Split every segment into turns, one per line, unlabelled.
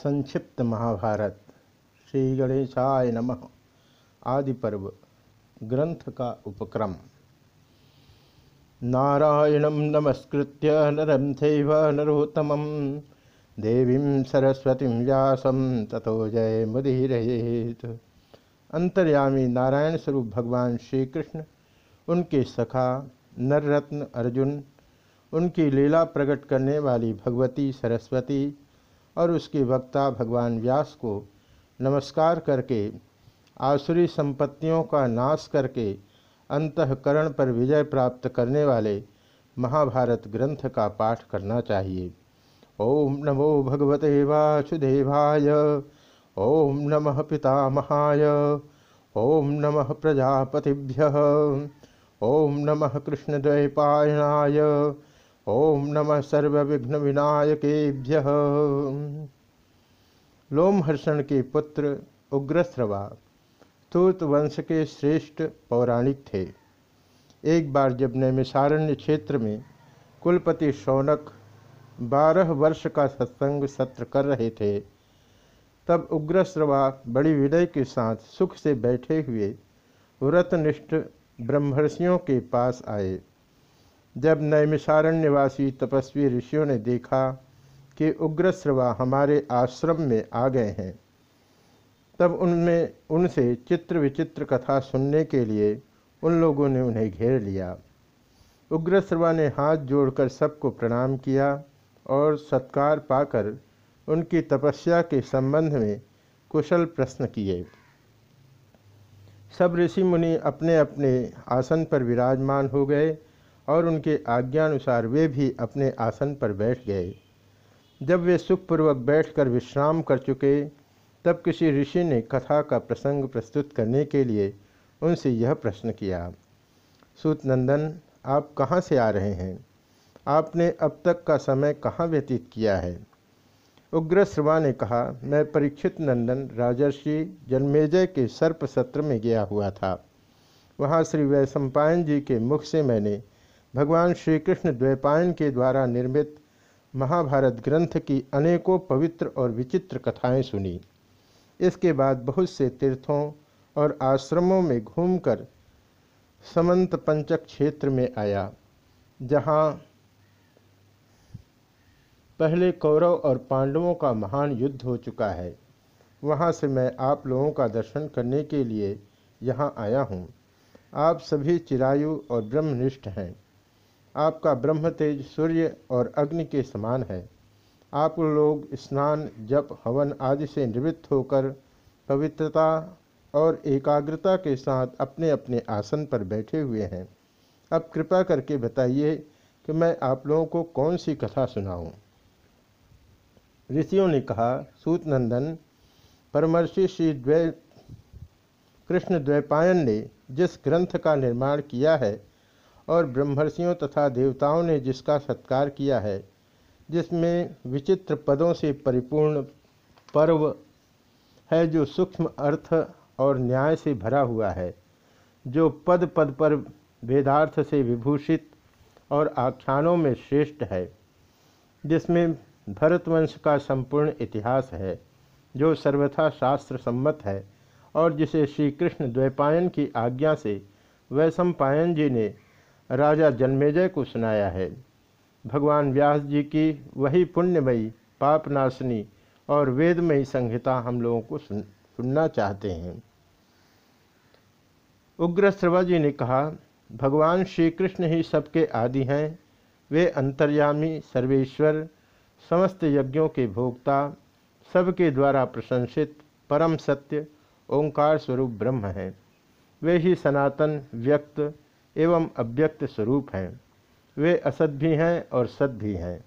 संक्षिप्त महाभारत, श्री गणेशाय नमः आदि पर्व ग्रंथ का उपक्रम। नारायण नमस्कृत्य नरं चैव नरोत्तमं देवी सरस्वती व्यास तथो जय मुदीरयेत। अंतर्यामी नारायण स्वरूप भगवान श्री कृष्ण उनके सखा नररत्न अर्जुन, उनकी लीला प्रकट करने वाली भगवती सरस्वती और उसके वक्ता भगवान व्यास को नमस्कार करके, आसुरी संपत्तियों का नाश करके, अंतकरण पर विजय प्राप्त करने वाले महाभारत ग्रंथ का पाठ करना चाहिए। ओम नमो भगवते वासुदेवाय। ओम नमः पितामहाय। ओम नमः प्रजापतिभ्य। ओम नमः कृष्णद्वैपायनाय। ओम नमः सर्वविघ्न विनायकेभ्य लोमहर्षण के पुत्र उग्रश्रवा तूर्त वंश के श्रेष्ठ पौराणिक थे। एक बार जब नैमिषारण्य क्षेत्र में कुलपति शौनक बारह वर्ष का सत्संग सत्र कर रहे थे, तब उग्रश्रवा बड़ी विनय के साथ सुख से बैठे हुए व्रतनिष्ठ ब्रह्मर्षियों के पास आए। जब नैमिषारण्यवासी तपस्वी ऋषियों ने देखा कि उग्रश्रवा हमारे आश्रम में आ गए हैं, तब उनमें, उनसे चित्र विचित्र कथा सुनने के लिए उन लोगों ने उन्हें घेर लिया। उग्रश्रवा ने हाथ जोड़कर सबको प्रणाम किया और सत्कार पाकर उनकी तपस्या के संबंध में कुशल प्रश्न किए। सब ऋषि मुनि अपने अपने आसन पर विराजमान हो गए और उनके आज्ञानुसार वे भी अपने आसन पर बैठ गए। जब वे सुखपूर्वक बैठकर विश्राम कर चुके, तब किसी ऋषि ने कथा का प्रसंग प्रस्तुत करने के लिए उनसे यह प्रश्न किया, सूत नंदन, आप कहाँ से आ रहे हैं? आपने अब तक का समय कहाँ व्यतीत किया है? उग्र श्रवा ने कहा, मैं परीक्षित नंदन, राजर्षि जन्मेजय के सर्प सत्र में गया हुआ था। वहाँ श्री वैशंपायन जी के मुख से मैंने भगवान श्री कृष्ण द्वैपायन के द्वारा निर्मित महाभारत ग्रंथ की अनेकों पवित्र और विचित्र कथाएँ सुनी। इसके बाद बहुत से तीर्थों और आश्रमों में घूमकर समंत पंचक क्षेत्र में आया, जहाँ पहले कौरव और पांडवों का महान युद्ध हो चुका है। वहाँ से मैं आप लोगों का दर्शन करने के लिए यहाँ आया हूँ। आप सभी चिरायु और ब्रह्मनिष्ठ हैं। आपका ब्रह्म तेज सूर्य और अग्नि के समान है आप लोग स्नान, जप, हवन आदि से निवृत्त होकर पवित्रता और एकाग्रता के साथ अपने अपने आसन पर बैठे हुए हैं अब कृपा करके बताइए कि मैं आप लोगों को कौन सी कथा सुनाऊं? ऋषियों ने कहा, सूतनंदन, परमर्षि श्री द्वै, कृष्ण द्वैपायन ने जिस ग्रंथ का निर्माण किया है और ब्रह्मर्षियों तथा देवताओं ने जिसका सत्कार किया है, जिसमें विचित्र पदों से परिपूर्ण पर्व है जो सूक्ष्म अर्थ और न्याय से भरा हुआ है, जो पद पद पर वेदार्थ से विभूषित और आख्यानों में श्रेष्ठ है, जिसमें भरतवंश का संपूर्ण इतिहास है, जो सर्वथा शास्त्र सम्मत है और जिसे श्री कृष्ण द्वैपायन की आज्ञा से वैशंपायन जी ने राजा जन्मेजय को सुनाया है। भगवान व्यास जी की वही पुण्यमयी पापनाशनी और वेदमयी संहिता हम लोगों को सुन, सुनना चाहते हैं। उग्र जी ने कहा भगवान श्री कृष्ण ही सबके आदि हैं। वे अंतर्यामी सर्वेश्वर समस्त यज्ञों के भोक्ता सबके द्वारा प्रशंसित परम सत्य ओंकार स्वरूप ब्रह्म हैं। वे ही सनातन व्यक्त एवं अव्यक्त स्वरूप हैं। वे असत भी हैं और सत भी हैं।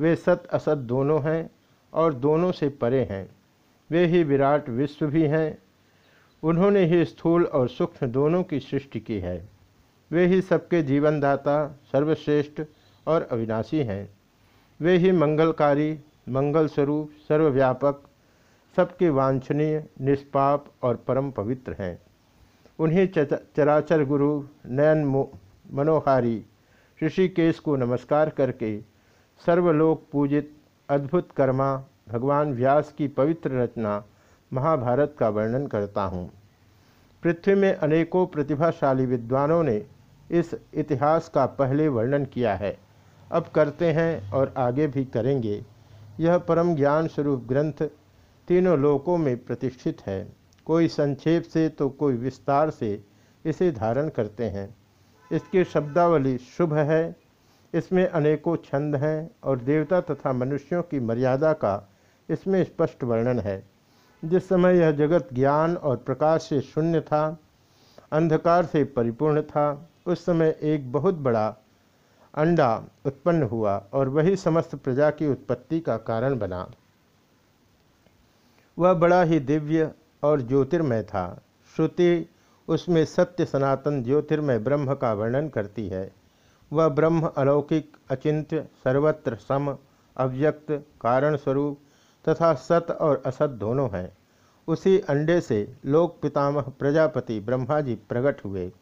वे सत असत दोनों हैं और दोनों से परे हैं। वे ही विराट विश्व भी हैं। उन्होंने ही स्थूल और सूक्ष्म दोनों की सृष्टि की है। वे ही सबके जीवनदाता, सर्वश्रेष्ठ और अविनाशी हैं। वे ही मंगलकारी मंगल स्वरूप सर्वव्यापक, सबके वांछनीय, निष्पाप और परम पवित्र हैं। उन्हें चराचर गुरु नयन मनोहारी ऋषिकेश को नमस्कार करके सर्वलोक पूजित अद्भुत कर्मा, भगवान व्यास की पवित्र रचना, महाभारत का वर्णन करता हूँ। पृथ्वी में अनेकों प्रतिभाशाली विद्वानों ने इस इतिहास का पहले वर्णन किया है। अब करते हैं और आगे भी करेंगे। यह परम ज्ञान स्वरूप ग्रंथ तीनों लोकों में प्रतिष्ठित है। कोई संक्षेप से तो कोई विस्तार से इसे धारण करते हैं। इसकी शब्दावली शुभ है, इसमें अनेकों छंद हैं और देवता तथा मनुष्यों की मर्यादा का इसमें स्पष्ट वर्णन है। जिस समय यह जगत ज्ञान और प्रकाश से शून्य था, अंधकार से परिपूर्ण था, उस समय एक बहुत बड़ा अंडा उत्पन्न हुआ और वही समस्त प्रजा की उत्पत्ति का कारण बना। वह बड़ा ही दिव्य और ज्योतिर्मय था। श्रुति उसमें सत्य सनातन ज्योतिर्मय ब्रह्म का वर्णन करती है। वह ब्रह्म अलौकिक, अचिंत्य, सर्वत्र सम, अव्यक्त कारण स्वरूप तथा सत और असत दोनों हैं। उसी अंडे से लोक पितामह प्रजापति ब्रह्मा जी प्रकट हुए।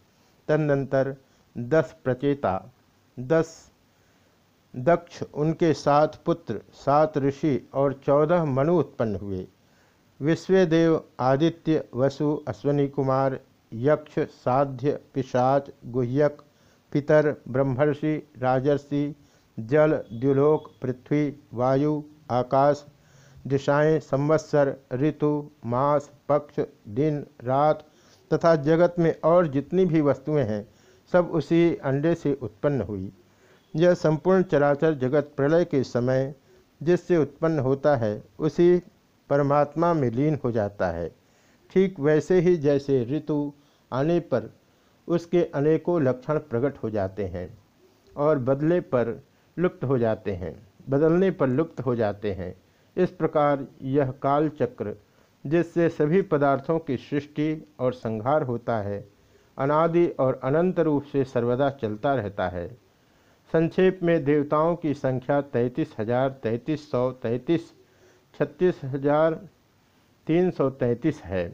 तदनंतर दस प्रचेता, दस दक्ष, उनके सात पुत्र, सात ऋषि और चौदह मनु उत्पन्न हुए। विश्वदेव आदित्य वसु अश्वनी कुमार, यक्ष साध्य पिशाच गुह्यक, पितर ब्रह्मर्षि राजर्षि, जल द्युलोक पृथ्वी वायु आकाश, दिशाएँ संवत्सर ऋतु, मास, पक्ष, दिन, रात तथा जगत में और जितनी भी वस्तुएँ हैं, सब उसी अंडे से उत्पन्न हुई। यह संपूर्ण चराचर जगत प्रलय के समय जिससे उत्पन्न होता है, उसी परमात्मा में लीन हो जाता है। ठीक वैसे ही जैसे ऋतु आने पर उसके अनेकों लक्षण प्रकट हो जाते हैं और बदले पर लुप्त हो जाते हैं, बदलने पर लुप्त हो जाते हैं। इस प्रकार यह काल चक्र जिससे सभी पदार्थों की सृष्टि और संहार होता है, अनादि और अनंत रूप से सर्वदा चलता रहता है। संक्षेप में देवताओं की संख्या तैंतीस हज़ार तैंतीस सौ तैंतीस छत्तीस हज़ार तीन सौ है।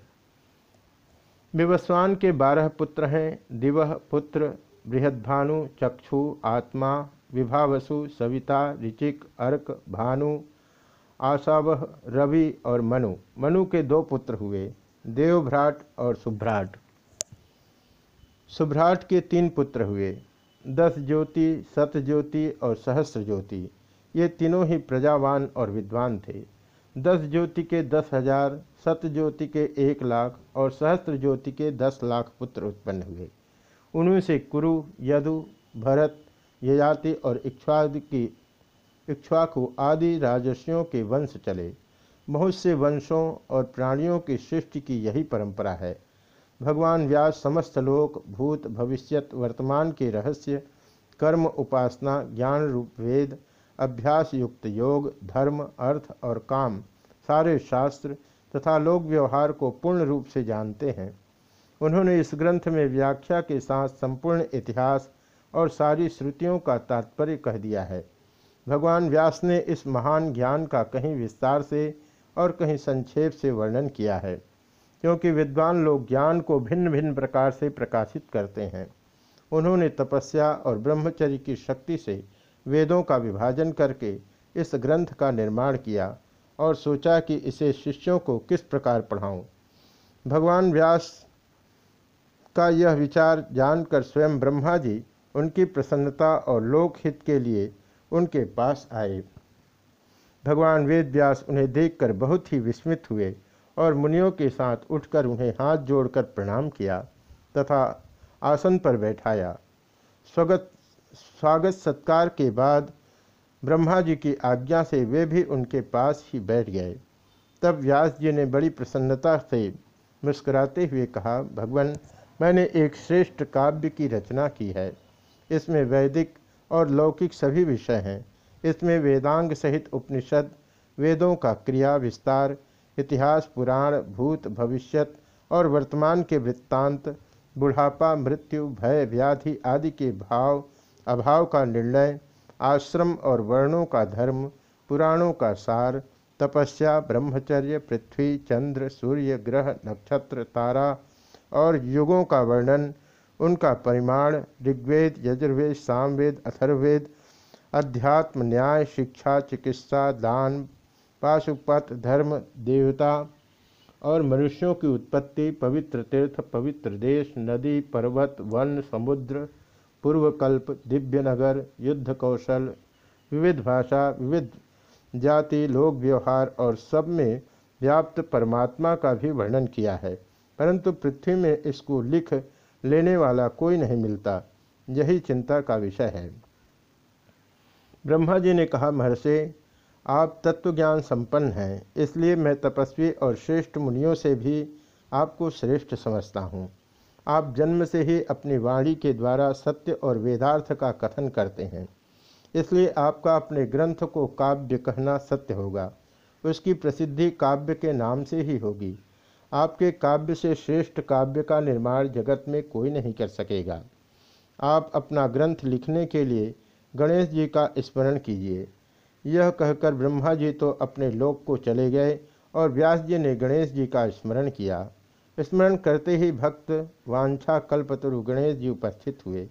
विवस्वान के बारह पुत्र हैं, दिवह पुत्र बृहद्भानु चक्षु, आत्मा, विभावसु, सविता, ऋचिक, अर्क, भानु, आशावह, रवि और मनु। मनु के दो पुत्र हुए, देवभ्राट और सुभ्राट। सुभ्राट के तीन पुत्र हुए, दस ज्योति, सत ज्योति और सहस्र ज्योति। ये तीनों ही प्रजावान और विद्वान थे। दस ज्योति के दस हज़ार, सत ज्योति के एक लाख और सहस्त्र ज्योति के दस लाख पुत्र उत्पन्न हुए। उनमें से कुरु, यदु, भरत, यजाति और इक्ष्वादि की, इक्ष्वाकु आदि राजस्वियों के वंश चले। बहुत से वंशों और प्राणियों की सृष्टि की यही परंपरा है। भगवान व्यास समस्त लोक, भूत, भविष्यत, वर्तमान के रहस्य, कर्म, उपासना, ज्ञान रूप, वेद अभ्यास युक्त योग, धर्म, अर्थ और काम, सारे शास्त्र तथा लोक व्यवहार को पूर्ण रूप से जानते हैं। उन्होंने इस ग्रंथ में व्याख्या के साथ संपूर्ण इतिहास और सारी श्रुतियों का तात्पर्य कह दिया है। भगवान व्यास ने इस महान ज्ञान का कहीं विस्तार से और कहीं संक्षेप से वर्णन किया है, क्योंकि विद्वान लोग ज्ञान को भिन्न भिन्न प्रकार से प्रकाशित करते हैं। उन्होंने तपस्या और ब्रह्मचर्य की शक्ति से वेदों का विभाजन करके इस ग्रंथ का निर्माण किया और सोचा कि इसे शिष्यों को किस प्रकार पढ़ाऊं। भगवान व्यास का यह विचार जानकर स्वयं ब्रह्मा जी उनकी प्रसन्नता और लोकहित के लिए उनके पास आए भगवान वेद व्यास उन्हें देखकर बहुत ही विस्मित हुए और मुनियों के साथ उठकर उन्हें हाथ जोड़कर प्रणाम किया तथा आसन पर बैठाया स्वगत स्वागत सत्कार के बाद ब्रह्मा जी की आज्ञा से वे भी उनके पास ही बैठ गए। तब व्यास जी ने बड़ी प्रसन्नता से मुस्कुराते हुए कहा, भगवान, मैंने एक श्रेष्ठ काव्य की रचना की है। इसमें वैदिक और लौकिक सभी विषय हैं। इसमें वेदांग सहित उपनिषद, वेदों का क्रिया विस्तार, इतिहास, पुराण, भूत, भविष्यत और वर्तमान के वृत्तांत, बुढ़ापा, मृत्यु, भय, व्याधि आदि के भाव अभाव का निर्णय, आश्रम और वर्णों का धर्म, पुराणों का सार, तपस्या, ब्रह्मचर्य, पृथ्वी, चंद्र, सूर्य, ग्रह, नक्षत्र, तारा और युगों का वर्णन, उनका परिमाण, ऋग्वेद, यजुर्वेद, सामवेद अथर्वेद अध्यात्म, न्याय, शिक्षा, चिकित्सा, दान, पाशुपत, धर्म, देवता और मनुष्यों की उत्पत्ति, पवित्र तीर्थ, पवित्र देश, नदी, पर्वत, वन, समुद्र पूर्वकल्प दिव्य नगर युद्ध कौशल विविध भाषा विविध जाति, लोक व्यवहार और सब में व्याप्त परमात्मा का भी वर्णन किया है। परंतु पृथ्वी में इसको लिख लेने वाला कोई नहीं मिलता। यही चिंता का विषय है। ब्रह्मा जी ने कहा, महर्षि, आप तत्वज्ञान संपन्न हैं, इसलिए मैं तपस्वी और श्रेष्ठ मुनियों से भी आपको श्रेष्ठ समझता हूँ। आप जन्म से ही अपनी वाणी के द्वारा सत्य और वेदार्थ का कथन करते हैं। इसलिए आपका अपने ग्रंथ को काव्य कहना सत्य होगा। उसकी प्रसिद्धि काव्य के नाम से ही होगी। आपके काव्य से श्रेष्ठ काव्य का निर्माण जगत में कोई नहीं कर सकेगा। आप अपना ग्रंथ लिखने के लिए गणेश जी का स्मरण कीजिए। यह कहकर ब्रह्मा जी तो अपने लोक को चले गए और व्यास जी ने गणेश जी का स्मरण किया। स्मरण करते ही भक्त वांछा कल्पतरु गणेश जी उपस्थित हुए।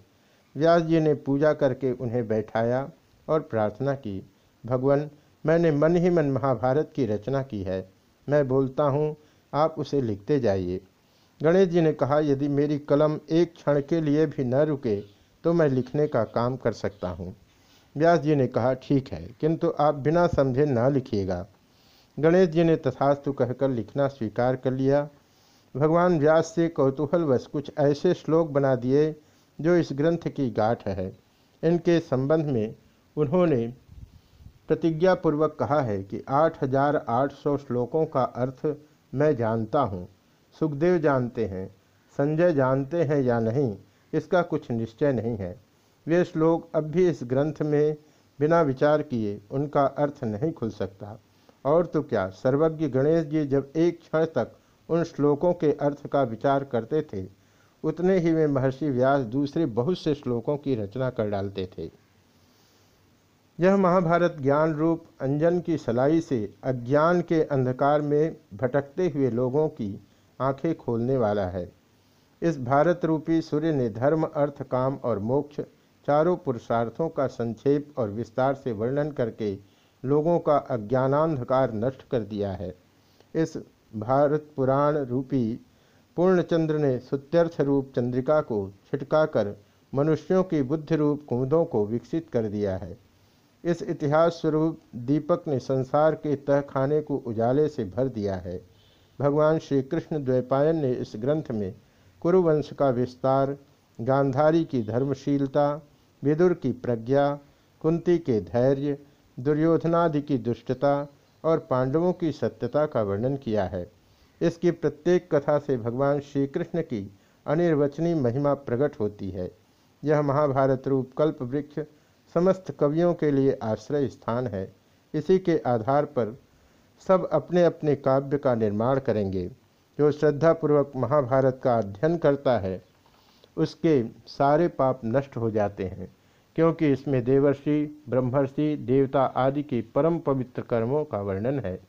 व्यास जी ने पूजा करके उन्हें बैठाया और प्रार्थना की, भगवान, मैंने मन ही मन महाभारत की रचना की है। मैं बोलता हूँ, आप उसे लिखते जाइए गणेश जी ने कहा, यदि मेरी कलम एक क्षण के लिए भी न रुके तो मैं लिखने का काम कर सकता हूँ व्यास जी ने कहा, ठीक है, किंतु आप बिना समझे न लिखिएगा गणेश जी ने तथास्तु कहकर लिखना स्वीकार कर लिया। भगवान व्यास से कौतूहलवश कुछ ऐसे श्लोक बना दिए, जो इस ग्रंथ की गाठ है। इनके संबंध में उन्होंने प्रतिज्ञापूर्वक कहा है कि आठ हज़ार आठ सौ श्लोकों का अर्थ मैं जानता हूँ। सुखदेव जानते हैं, संजय जानते हैं या नहीं, इसका कुछ निश्चय नहीं है। वे श्लोक अब भी इस ग्रंथ में बिना विचार किए उनका अर्थ नहीं खुल सकता। और तो क्या, सर्वज्ञ गणेश जी जब एक क्षण तक उन श्लोकों के अर्थ का विचार करते थे। उतने ही में महर्षि व्यास दूसरे बहुत से श्लोकों की रचना कर डालते थे। यह महाभारत ज्ञान रूप अंजन की सलाई से अज्ञान के अंधकार में भटकते हुए लोगों की आँखें खोलने वाला है। इस भारत रूपी सूर्य ने धर्म, अर्थ, काम और मोक्ष चारों पुरुषार्थों का संक्षेप और विस्तार से वर्णन करके लोगों का अज्ञानांधकार नष्ट कर दिया है। इस भारत पुराण रूपी पूर्णचंद्र ने सुत्यर्थ रूप चंद्रिका को छिटकाकर मनुष्यों की बुद्धि रूप कुमुदों को विकसित कर दिया है। इस इतिहास स्वरूप दीपक ने संसार के तह खाने को उजाले से भर दिया है। भगवान श्री कृष्ण द्वैपायन ने इस ग्रंथ में कुरुवंश का विस्तार, गांधारी की धर्मशीलता, विदुर की प्रज्ञा, कुंती के धैर्य, दुर्योधनादि की दुष्टता और पांडवों की सत्यता का वर्णन किया है। इसकी प्रत्येक कथा से भगवान श्री कृष्ण की अनिर्वचनीय महिमा प्रकट होती है। यह महाभारत रूप कल्प वृक्ष समस्त कवियों के लिए आश्रय स्थान है। इसी के आधार पर सब अपने अपने काव्य का निर्माण करेंगे, जो श्रद्धापूर्वक महाभारत का अध्ययन करता है। उसके सारे पाप नष्ट हो जाते हैं। क्योंकि इसमें देवर्षि, ब्रह्मर्षि, देवता आदि के परम पवित्र कर्मों का वर्णन है।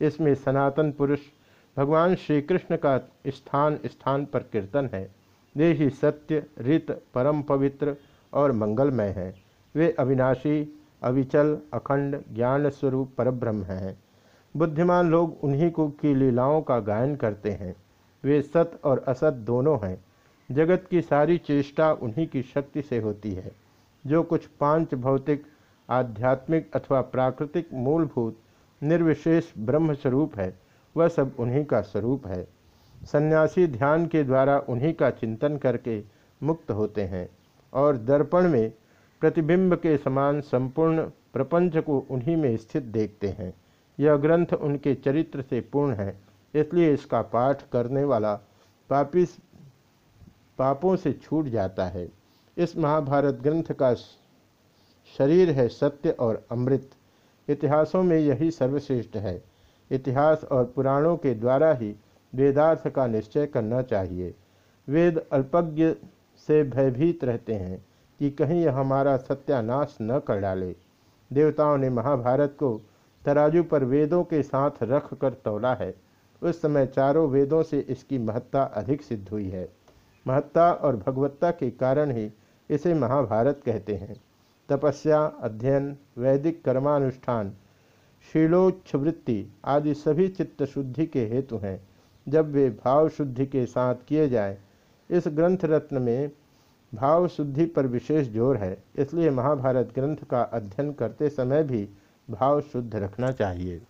इसमें सनातन पुरुष भगवान श्री कृष्ण का स्थान स्थान पर कीर्तन है। वे ही सत्य, रित, परम पवित्र और मंगलमय हैं। वे अविनाशी, अविचल, अखंड, ज्ञान स्वरूप परब्रह्म हैं। बुद्धिमान लोग उन्हीं को की लीलाओं का गायन करते हैं। वे सत और असत दोनों हैं। जगत की सारी चेष्टा उन्हीं की शक्ति से होती है। जो कुछ पाँच भौतिक, आध्यात्मिक अथवा प्राकृतिक मूलभूत, निर्विशेष ब्रह्म स्वरूप है, वह सब उन्हीं का स्वरूप है। सन्यासी ध्यान के द्वारा उन्हीं का चिंतन करके मुक्त होते हैं और दर्पण में प्रतिबिंब के समान संपूर्ण प्रपंच को उन्हीं में स्थित देखते हैं। यह ग्रंथ उनके चरित्र से पूर्ण है, इसलिए इसका पाठ करने वाला पापी पापों से छूट जाता है। इस महाभारत ग्रंथ का शरीर है सत्य और अमृत। इतिहासों में यही सर्वश्रेष्ठ है। इतिहास और पुराणों के द्वारा ही वेदार्थ का निश्चय करना चाहिए। वेद अल्पज्ञ से भयभीत रहते हैं कि कहीं हमारा सत्यानाश न कर डाले। देवताओं ने महाभारत को तराजू पर वेदों के साथ रख कर तोला है। उस समय चारों वेदों से इसकी महत्ता अधिक सिद्ध हुई है। महत्ता और भगवत्ता के कारण ही इसे महाभारत कहते हैं। तपस्या, अध्ययन, वैदिक कर्मानुष्ठान, शीलोच्छवृत्ति आदि सभी चित्त शुद्धि के हेतु हैं। जब वे भाव शुद्धि के साथ किए जाए, इस ग्रंथ रत्न में भाव शुद्धि पर विशेष ज़ोर है। इसलिए महाभारत ग्रंथ का अध्ययन करते समय भी भाव शुद्ध रखना चाहिए।